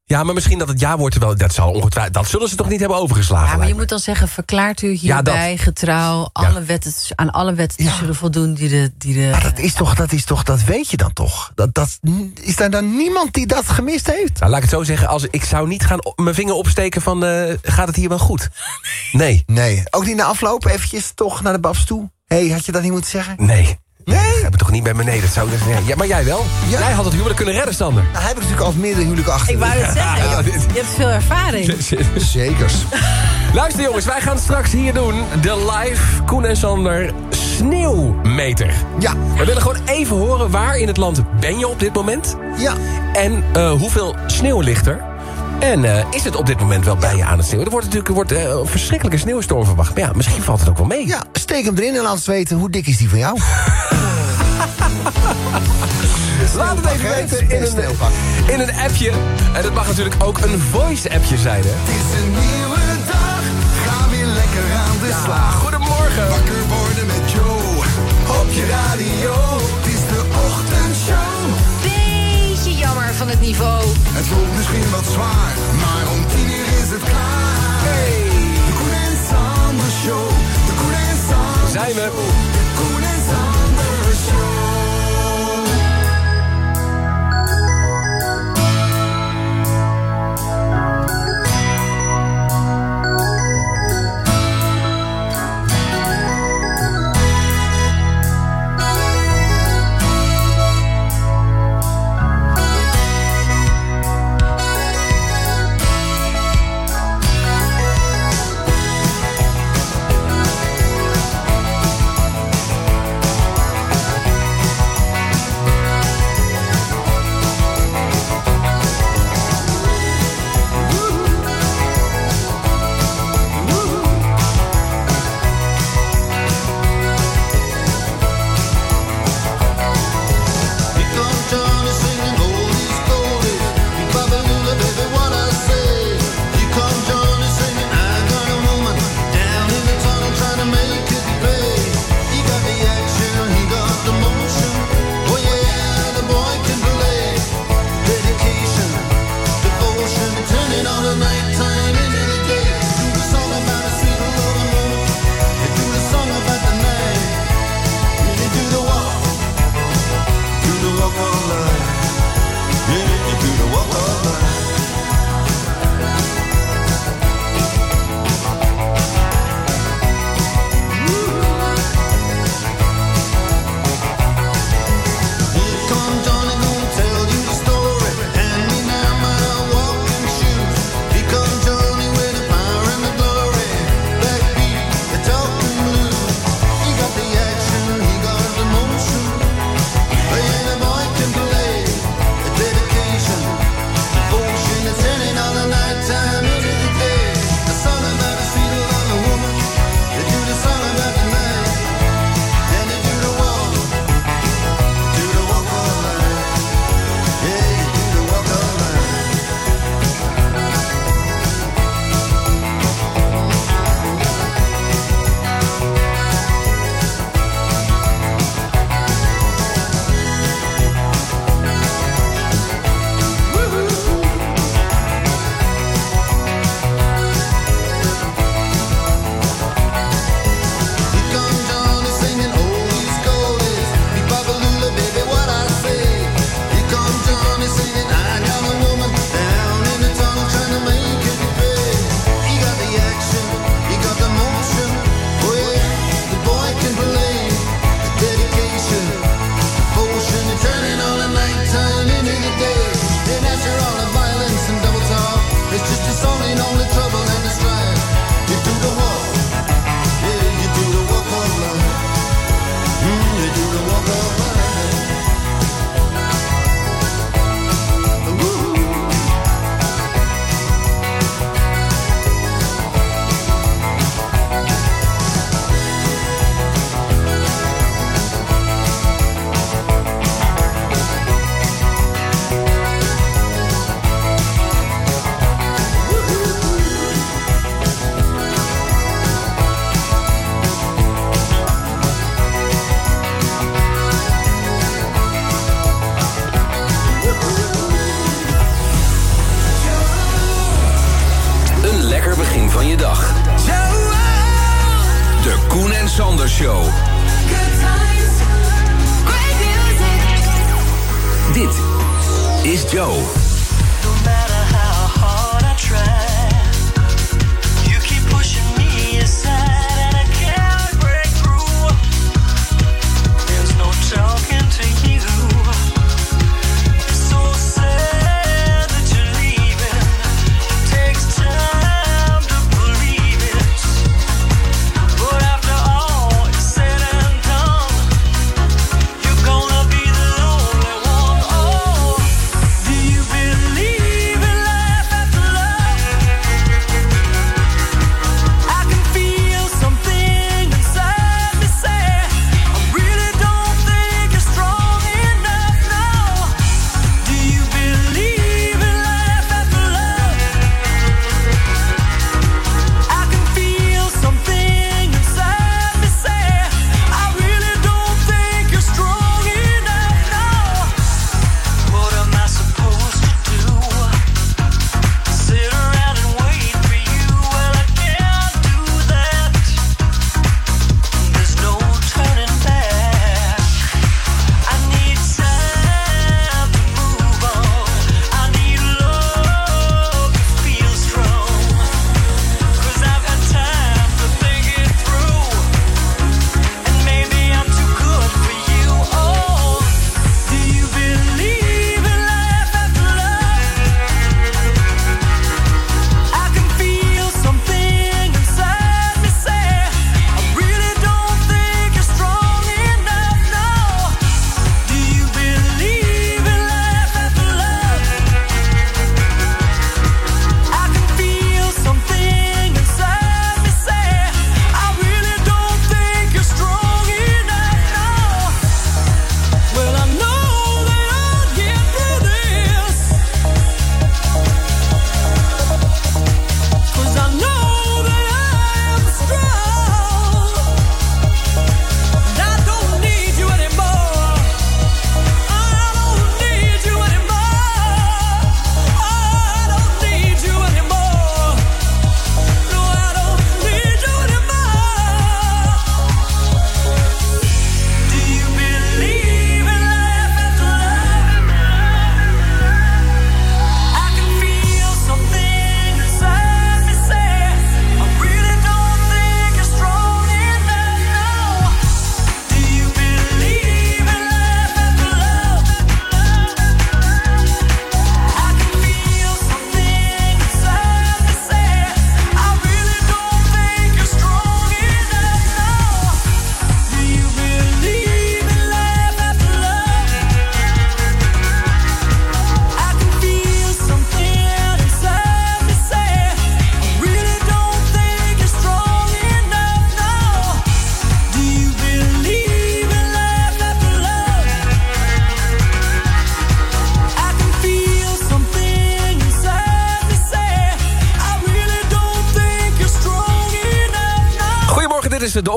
Ja, maar misschien dat het ja-woord er wel... Dat, zal ongetwijfeld, dat zullen ze toch niet hebben overgeslagen? Ja, maar je moet dan zeggen, verklaart u Ja, dat. hierbij getrouw... Alle wetten, aan alle wetten te zullen voldoen die de... Die de Maar dat is toch, dat is toch, dat weet je dan toch? Dat, dat, is er dan niemand die dat gemist heeft? Nou, laat ik het zo zeggen. Als, ik zou niet gaan mijn vinger opsteken van... eh, gaat het hier wel goed? Nee. Nee. Ook niet na afloop eventjes toch naar de babs toe? Hé, hey, had je dat niet moeten zeggen? Nee. Nee? Ik heb het toch niet bij me. Nee, dat zou ik zeggen. Ja, maar jij wel. Ja. Jij had het huwelijk kunnen redden, Sander. Nou, heb ik natuurlijk al meerdere huwelijken achter. Ik wou het zeggen, je, hebt- je hebt veel ervaring. Zekers. Luister jongens, wij gaan straks hier doen... de live Koen en Sander sneeuwmeter. Ja. We willen gewoon even horen waar in het land ben je op dit moment... Ja. en eh, hoeveel sneeuw ligt er... En eh, is het op dit moment wel bij je aan het sneeuwen? Er wordt natuurlijk er wordt, eh, een verschrikkelijke sneeuwstorm verwacht. Maar ja, misschien valt het ook wel mee. Ja, steek hem erin en laat ons weten hoe dik is die van jou. Laat het even weten in een, in een appje. En het mag natuurlijk ook een voice-appje zijn, hè? Het is een nieuwe dag, ga weer lekker aan de slag. Goedemorgen. Wakker worden met Joe, op je radio. Van het niveau. Het voelt misschien wat zwaar, maar om tien uur is het klaar. Hey. De Koen en Sander Show, de Koen en Sander Zijn we.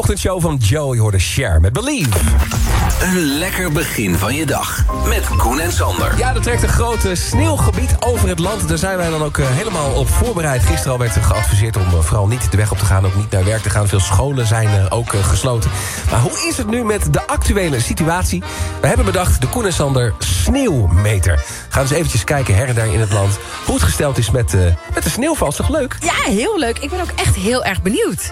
Ochtendshow van Joe. Je hoorde Share met Believe. Een lekker begin van je dag met Koen en Sander. Ja, er trekt een groot sneeuwgebied over het land. Daar zijn wij dan ook eh, helemaal op voorbereid. Gisteren al werd er geadviseerd om eh, vooral niet de weg op te gaan... ook niet naar werk te gaan. Veel scholen zijn eh, ook gesloten. Maar hoe is het nu met de actuele situatie? We hebben bedacht de Koen en Sander sneeuwmeter. Gaan dus eventjes kijken her en daar in het land... hoe het gesteld is met, eh, met de sneeuwval. Is toch leuk? Ja, heel leuk. Ik ben ook echt heel erg benieuwd.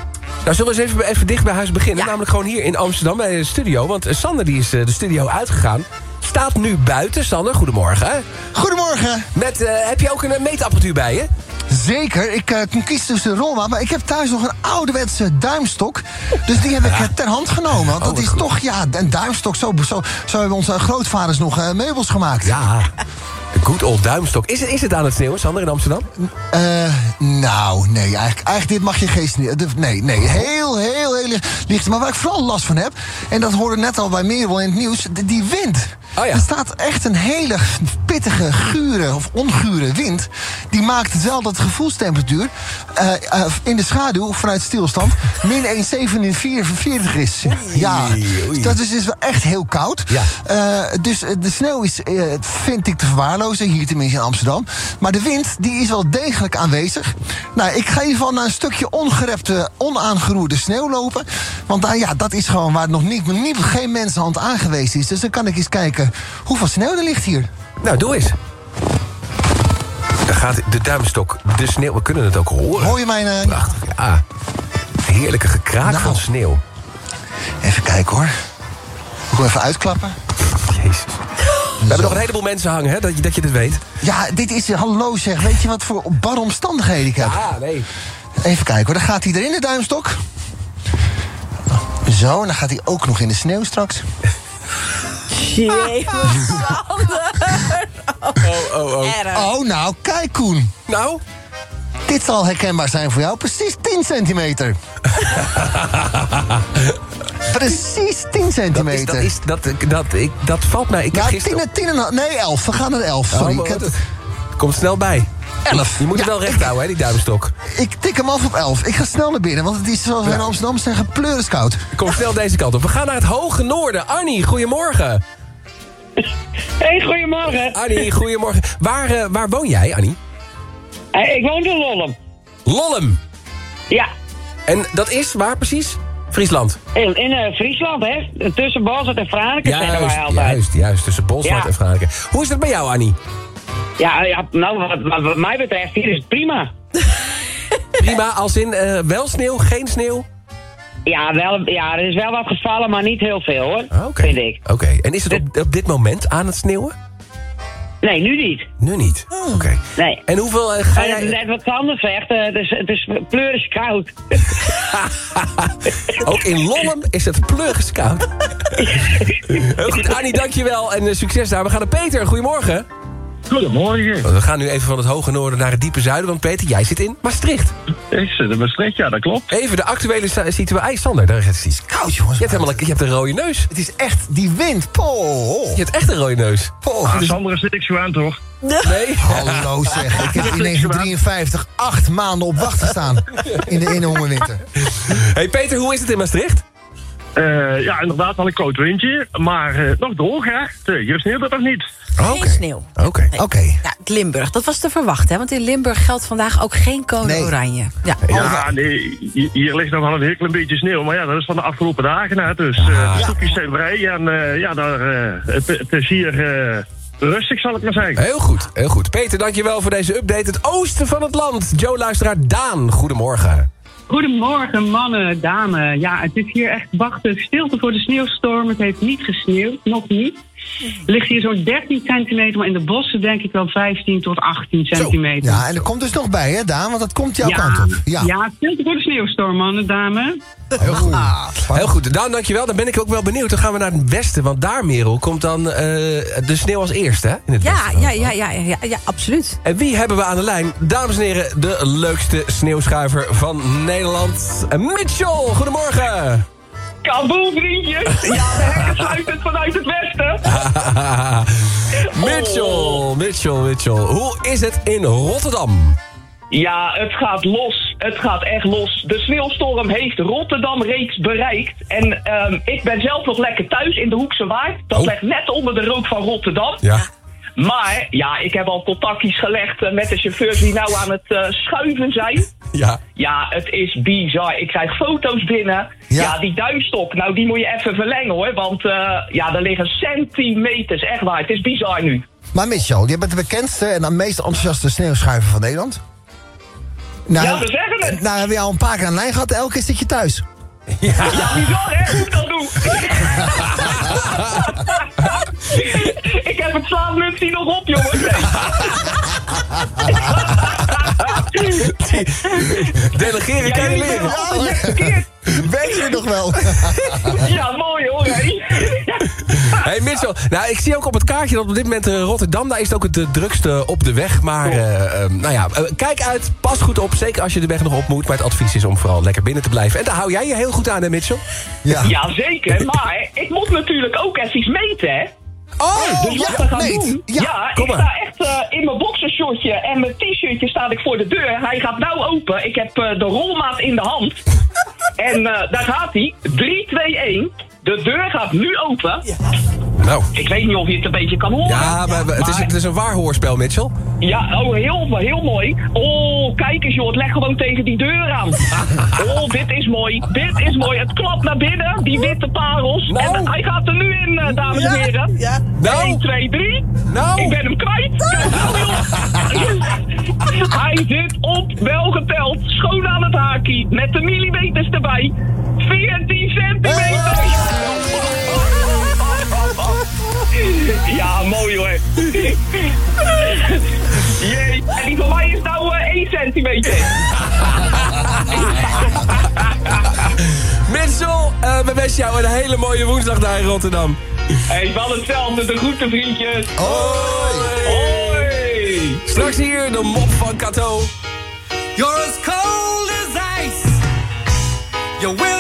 Nou, zullen we eens even, even dicht bij huis beginnen? Namelijk gewoon hier in Amsterdam bij de studio. Want eh, Sander die is eh, de studio uitgegaan. Staat nu buiten. Sander, goedemorgen. Goedemorgen. Met, eh, heb je ook een meetapparatuur bij je? Zeker, ik eh, kon kiezen tussen de maar ik heb thuis nog een ouderwetse duimstok. Dus die heb ik ter hand genomen. Want Oh, dat is goed. toch, ja, een duimstok. Zo, zo, zo hebben onze grootvaders nog eh, meubels gemaakt. Ja, good old duimstok. Is, het- is het aan het sneeuwen, Sander, in Amsterdam? Eh, nou, nee, eigenlijk, eigenlijk dit mag je sneeuw. de- Nee, nee, heel, heel, heel licht-. Maar waar ik vooral last van heb, en dat hoorde net al bij Merel in het nieuws, die wind. Oh ja. Er staat echt een hele pittige, gure of ongure wind. die maakt het wel dat de gevoelstemperatuur eh, eh, in de schaduw vanuit stilstand min 1,47 is. Ja, dat is dus wel echt heel koud. Eh, dus de sneeuw is, vind ik te verwaarlozen, hier tenminste in Amsterdam. Maar de wind die is wel degelijk aanwezig. Nou, ik ga in ieder geval naar een stukje ongerepte, onaangeroerde sneeuw lopen. Want daar, ja, dat is gewoon waar nog niet, niet, geen mensenhand aangewezen is. Dus dan kan ik eens kijken hoeveel sneeuw er ligt hier. Nou, doe eens. Daar gaat de duimstok, de sneeuw. We kunnen het ook horen. Hoor je mijn... eh, Prachtig, ja. Heerlijke gekraak Nou. van sneeuw. Even kijken hoor. Ik wil even uitklappen. Jezus. We hebben nog een heleboel mensen hangen, hè, dat je, dat je dit weet. Ja, dit is, hallo zeg, weet je wat voor barre omstandigheden ik heb? Ja, nee. Even kijken hoor, dan gaat hij erin, de duimstok. Zo, en dan gaat hij ook nog in de sneeuw straks. Jee, Oh, oh, oh. Oh, nou, kijk Koen. Nou? Dit zal herkenbaar zijn voor jou. Precies 10 centimeter. Precies 10 centimeter. Dat, is, dat, is, dat, dat, ik, dat valt mij. Ik nou, gisteren... 10, 10 en, nee, 11. We gaan naar 11. Sorry. Oh, heb- komt snel bij. 11. Je moet het Ja, wel recht ik- houden, hè, die duimstok. Ik tik hem af op 11. Ik ga snel naar binnen, want het is zoals we in Amsterdam zeggen, pleurenskoud. Kom snel deze kant op. We gaan naar het hoge noorden. Arnie, goedemorgen. Hey, goedemorgen. Annie, goedemorgen. Waar, eh, waar woon jij, Annie? Hey, ik woon in Lollum. Lollum. Ja, En dat is waar precies? Friesland. in, in eh, Friesland, hè. Tussen Boshart en Franeker zeggen wij altijd. juist, juist. Tussen Bolsward Ja. en Franeker. Hoe is dat bij jou, Annie? Ja, ja, nou, wat, wat, wat mij betreft, hier is het prima. Prima, als in eh, wel sneeuw, geen sneeuw? Ja, wel, ja, er is wel wat gevallen, maar niet heel veel, hoor. Ah. Vind ik. Oké, en is het op, op dit moment aan het sneeuwen? Nee, nu niet. Nu niet. Oké. Nee. En hoeveel eh, ga jij... net wat anders zegt. eh, het is, het is pleuris koud. Ook in Lollum is het pluggens koud. Heel goed, Annie, dankjewel en eh, succes daar. We gaan naar Peter. Goedemorgen. Goedemorgen. We gaan nu even van het hoge noorden naar het diepe zuiden. Want Peter, jij zit in Maastricht. Ik zit in Maastricht, ja, dat klopt. Even de actuele situatie. Sander, daar is het iets koud, jongens. Je hebt, helemaal, een- je hebt een rode neus. Het is echt die wind. Poh. Je hebt echt een rode neus. Poh. Ah, Sander is niks aan, toch? Nee? Hallo zeg, ik heb in 1953 acht maanden op wacht gestaan in de, in de hongerwinter. Hey Peter, hoe is het in Maastricht? Eh, ja, inderdaad, al een koud windje, maar eh, nog droog, hè? Hier sneeuwt het nog niet. Geen sneeuw. Oké. Oké. Ja, Limburg, dat was te verwachten, hè? want in Limburg geldt vandaag ook geen code Nee. oranje. Ja. Ja, nee, hier- ligt nog wel een heel klein beetje sneeuw, maar ja, dat is van de afgelopen dagen, hè? Dus eh, de stoepjes zijn vrij en eh, ja, daar, eh, het, het is hier eh, rustig, zal ik maar zeggen. Heel goed, heel goed. Peter, dankjewel voor deze update. Het oosten van het land. Joe-luisteraar Daan, goedemorgen. Goedemorgen, mannen, dames. Ja, het is hier echt wachten. Stilte voor de sneeuwstorm. Het heeft niet gesneeuwd, nog niet. Er ligt hier zo'n 13 centimeter, maar in de bossen denk ik wel 15 tot 18 centimeter. Ja, en er komt dus nog bij, hè, Daan? Want dat komt jouw kant op. Ja. ja, stilte voor de sneeuwstorm, mannen, dames. Heel goed. Heel goed. Daan, dankjewel. Dan ben ik ook wel benieuwd. Dan gaan we naar het westen. Want daar, Merel, komt dan eh, de sneeuw als eerste, hè? In het Ja, westen. ja, ja, ja, ja, ja, absoluut. En wie hebben we aan de lijn? Dames en heren, de leukste sneeuwschuiver van Nederland. Mitchell, goedemorgen. Kaboel, vriendje! Ja, de hekken sluiten vanuit het westen. Mitchell, Mitchell, Mitchell. Hoe is het in Rotterdam? Ja, het gaat los. Het gaat echt los. De sneeuwstorm heeft Rotterdam reeds bereikt. En ehm, ik ben zelf nog lekker thuis in de Hoekse Waard. Dat ligt net onder de rook van Rotterdam. Ja. Maar ja, ik heb al contactjes gelegd eh, met de chauffeurs die nou aan het eh, schuiven zijn. Ja. Ja, het is bizar. Ik krijg foto's binnen. Ja, die duimstok, nou die moet je even verlengen hoor. Want eh, ja, er liggen centimeters. Echt waar, het is bizar nu. Maar Mitchell, je bent de bekendste en de meest enthousiaste sneeuwschuiver van Nederland. Nou, Ja, we zeggen het. Nou, hebben we al een paar keer aan de lijn gehad. Elke keer zit je thuis. Ja, bizar hè, hoe ik dat doe. ik heb het slaapmuts hier nog op, jongens. Delegeren kan je Ja, leren. ja, verkeerd. Weet je nog wel? Ja, mooi hoor. hè. Hey Mitchell, nou ik zie ook op het kaartje dat op dit moment eh, Rotterdam... daar is het ook het eh, drukste op de weg. Maar eh, eh, nou ja, kijk uit, pas goed op. Zeker als je de weg nog op moet. Maar het advies is om vooral lekker binnen te blijven. En daar hou jij je heel goed aan, hè Mitchell? Ja. Jazeker, maar ik moet natuurlijk ook even iets meten, hè. Oh, dus wat ja, we gaan doen... Ja, ik maar. sta echt eh, in mijn boxershortje en mijn t-shirtje sta ik voor de deur. Hij gaat nou open. Ik heb eh, de rolmaat in de hand. En eh, daar gaat hij. 3, 2, 1. De deur gaat nu open. Nou. Ik weet niet of je het een beetje kan horen. Ja, maar het is, het is een waar hoorspel, Mitchell. Ja, oh, heel, heel mooi. Oh, kijk eens joh, het legt gewoon tegen die deur aan. Oh, dit is mooi. Dit is mooi. Het klapt naar binnen, die witte parels. En hij gaat er nu in, eh, dames en heren. Ja. Nou. 1, 2, 3. Nou. Ik ben hem kwijt. Kijk, nou, joh. hij zit op, wel geteld, schoon aan het haakje, met de millimeters erbij. 14 centimeter. Ja, mooi hoor. Jee, en die van mij is nou eh, 1 centimeter. Mitchell, eh, we wensen jou een hele mooie woensdag daar in Rotterdam. Hey, wel hetzelfde, de groeten vriendjes. Hoi. Hoi. Straks hier de mop van Kato. You're as cold as ice. You're willing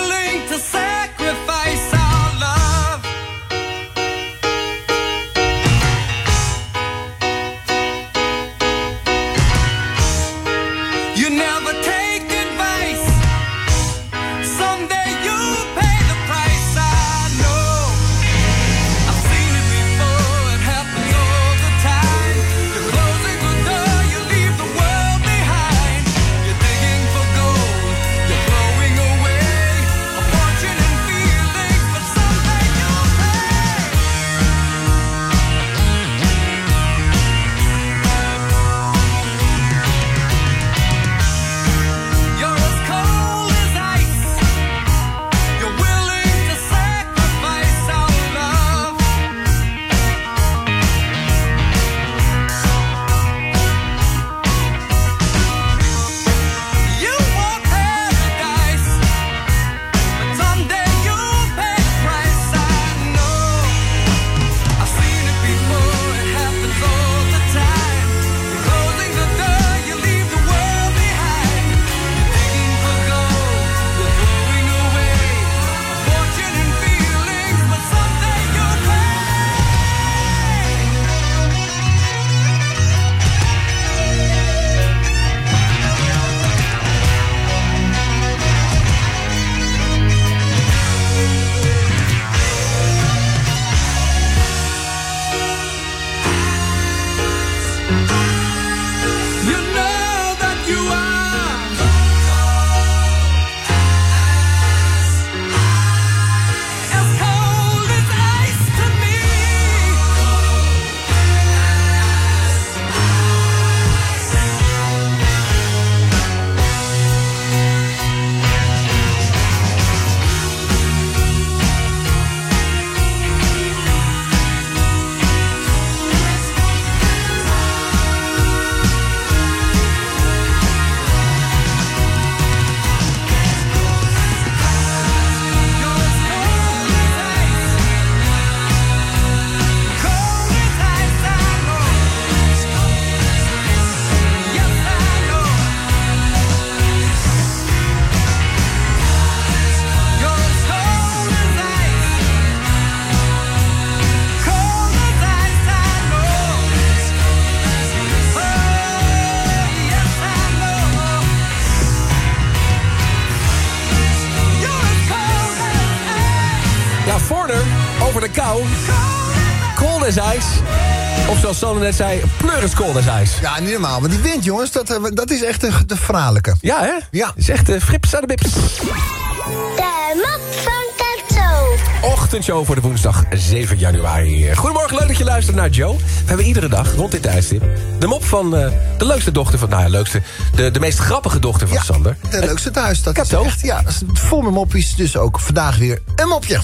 net zei, pleur is cold as ice. Ja, niet normaal. Maar die wind, jongens, dat, eh, dat is echt de, de verhaallijke. Ja, hè? Ja. is echt uh, frips aan de bips. De mop van Kato. Ochtendshow voor de woensdag 7 januari. Goedemorgen, leuk dat je luistert naar Joe. We hebben iedere dag rond dit tijdstip de mop van eh, de leukste dochter van... Nou ja, leukste, de, de meest grappige dochter van Sander. De leukste thuis. Dat Kato. is echt, ja, vol met moppies. Dus ook vandaag weer een mopje.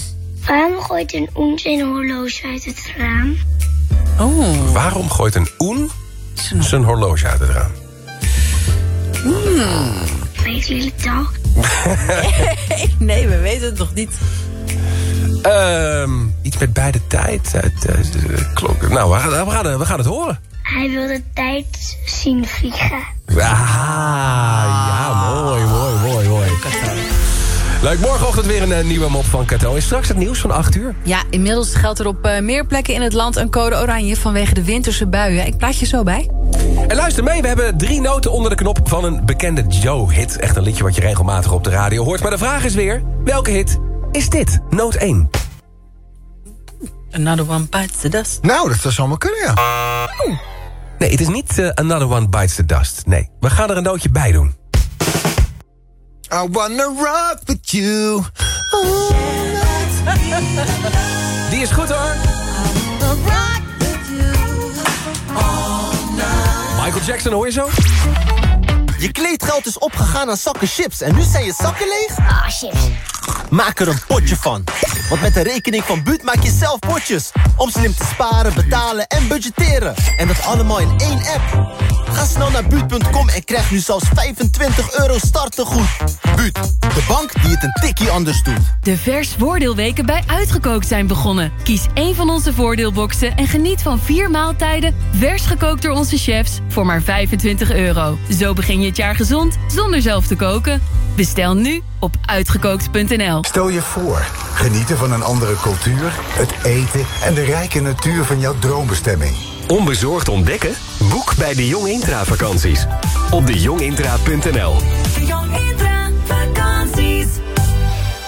Waarom gooit een oen zijn horloge uit het raam? Oh. Waarom gooit een oen zijn horloge uit het raam? Weet jullie het al? nee, we weten het nog niet. Ehm, iets met bij de tijd. Uit, eh, de klok. Nou, we gaan, we, gaan, we gaan het horen. Hij wil de tijd zien vliegen. Ah, ja, mooi. Leuk, morgenochtend weer een eh, nieuwe mop van Kato. En straks het nieuws van 8 uur. Ja, inmiddels geldt er op eh, meer plekken in het land een code oranje... vanwege de winterse buien. Ik praat je zo bij. En luister mee, we hebben drie noten onder de knop van een bekende Joe-hit. Echt een liedje wat je regelmatig op de radio hoort. Maar de vraag is weer, welke hit is dit? Noot 1. Another one bites the dust. Nou, dat zou zomaar kunnen, ja. Nee, het is niet eh, Another One Bites the Dust. Nee, we gaan er een nootje bij doen. I wanna rock with you. Die is goed hoor. Michael Jackson, hoor je zo? Je kleedgeld is opgegaan aan zakken chips en nu zijn je zakken leeg? Ah, chips. Maak er een potje van. Want met de rekening van Buut maak je zelf potjes. Om slim te sparen, betalen en budgetteren. En dat allemaal in één app. Ga snel naar Buut.com en krijg nu zelfs 25 euro startegoed. Buut, de bank die het een tikkie anders doet. De vers voordeelweken bij Uitgekookt zijn begonnen. Kies één van onze voordeelboxen en geniet van vier maaltijden... vers gekookt door onze chefs voor maar 25 euro. Zo begin je het jaar gezond zonder zelf te koken. Bestel nu op uitgekookt.nl. Stel je voor, genieten van een andere cultuur, het eten en de rijke natuur van jouw droombestemming. Onbezorgd ontdekken? Boek bij de Jong Intra vakanties. Op dejongintra.nl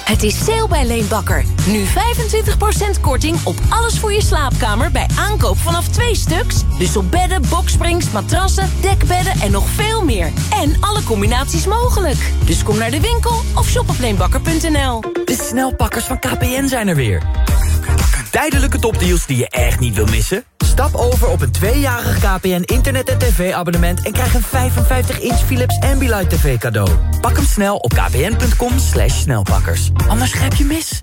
Het is sale bij Leenbakker. Nu 25% korting op alles voor je slaapkamer bij aankoop vanaf twee stuks. Dus op bedden, boksprings, matrassen, dekbedden en nog veel meer. En alle combinaties mogelijk. Dus kom naar de winkel of shop op leenbakker.nl. De snelpakkers van KPN zijn er weer. Tijdelijke topdeals die je echt niet wil missen? Stap over op een tweejarig KPN internet- en tv-abonnement... en krijg een 55-inch Philips Ambilight TV cadeau. Pak hem snel op kpn.com slash snelpakkers. Anders grijp je mis.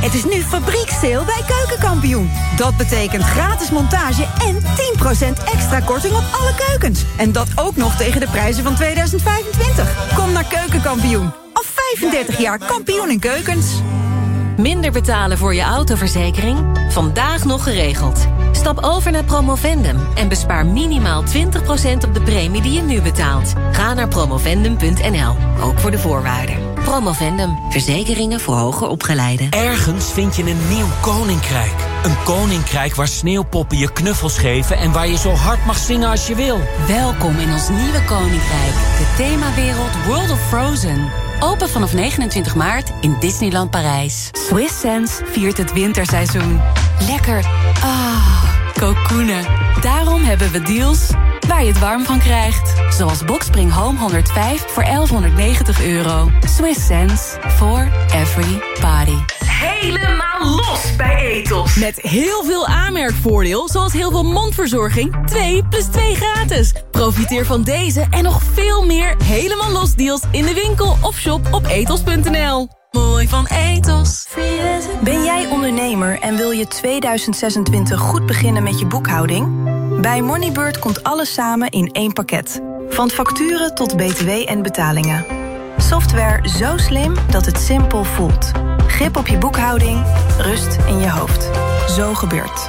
Het is nu fabrieksteel bij Keukenkampioen. Dat betekent gratis montage en 10% extra korting op alle keukens. En dat ook nog tegen de prijzen van 2025. Kom naar Keukenkampioen. Al 35 jaar kampioen in keukens. Minder betalen voor je autoverzekering? Vandaag nog geregeld. Stap over naar Promovendum en bespaar minimaal 20% op de premie die je nu betaalt. Ga naar promovendum.nl, ook voor de voorwaarden. Promovendum, verzekeringen voor hoger opgeleiden. Ergens vind je een nieuw koninkrijk. Een koninkrijk waar sneeuwpoppen je knuffels geven... en waar je zo hard mag zingen als je wil. Welkom in ons nieuwe koninkrijk, de themawereld World of Frozen. Open vanaf 29 maart in Disneyland Parijs. Swiss Sense viert het winterseizoen. Lekker. Ah, kokoenen. Daarom hebben we deals waar je het warm van krijgt. Zoals Boxspring Home 105 voor 1190 euro. Swiss Sense for every party. Helemaal los bij Etos. Met heel veel aanmerkvoordeel, zoals heel veel mondverzorging. 2 plus 2 gratis. Profiteer van deze en nog veel meer helemaal los deals in de winkel of shop op etos.nl. Mooi van Etos. Ben jij ondernemer en wil je 2026 goed beginnen met je boekhouding? Bij Moneybird komt alles samen in één pakket. Van facturen tot btw en betalingen. Software zo slim dat het simpel voelt. Grip op je boekhouding, rust in je hoofd. Zo gebeurt.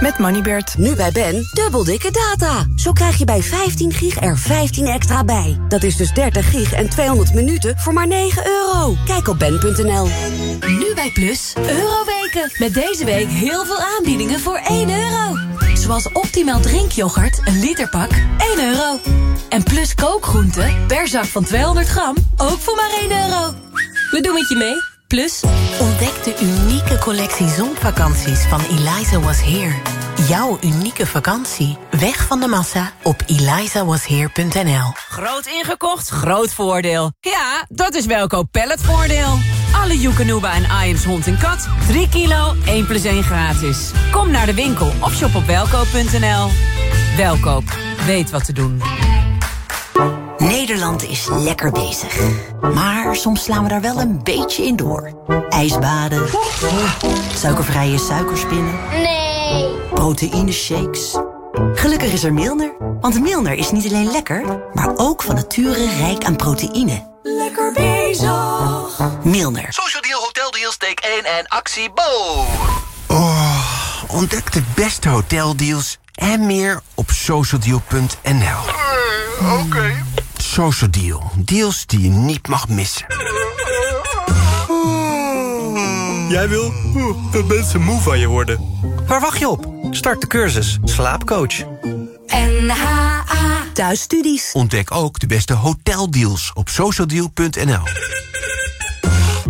Met Moneybird. Nu bij Ben, dubbel dikke data. Zo krijg je bij 15 gig er 15 extra bij. Dat is dus 30 gig en 200 minuten voor maar 9 euro. Kijk op ben.nl. Nu bij Plus, Euroweken. Met deze week heel veel aanbiedingen voor 1 euro. Zoals optimaal drinkyoghurt, een literpak, 1 euro. En Plus kookgroenten, per zak van 200 gram, ook voor maar 1 euro. We doen het je mee. Plus, Ontdek de unieke collectie zonvakanties van Eliza Was Here. Jouw unieke vakantie. Weg van de massa op elizawasheer.nl Groot ingekocht, groot voordeel. Ja, dat is Welkoop Palletvoordeel. Alle Joekanuba en Iams hond en kat. 3 kilo, 1 plus 1 gratis. Kom naar de winkel of shop op welkoop.nl. Welkoop, weet wat te doen. Nederland is lekker bezig. Maar soms slaan we daar wel een beetje in door. Ijsbaden. Suikervrije suikerspinnen. Nee. Proteïne shakes. Gelukkig is er Milner. Want Milner is niet alleen lekker, maar ook van nature rijk aan proteïne. Lekker bezig. Milner. Social Deal Hotel Deals take 1 en actie Bo. Oh, ontdek de beste hoteldeals en meer op socialdeal.nl. Oké. Social Deal. Deals die je niet mag missen. Jij wil dat mensen moe van je worden. Waar wacht je op? Start de cursus Slaapcoach. NHA Thuisstudies. Ontdek ook de beste hoteldeals op socialdeal.nl.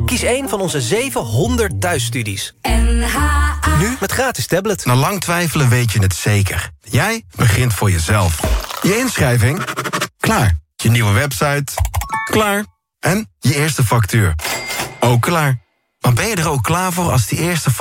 Kies een van onze 700 thuisstudies. NHA Nu met gratis tablet. Na lang twijfelen weet je het zeker. Jij begint voor jezelf. Je inschrijving? Klaar. Je nieuwe website? Klaar. En je eerste factuur? Ook klaar. Maar ben je er ook klaar voor als die eerste factuur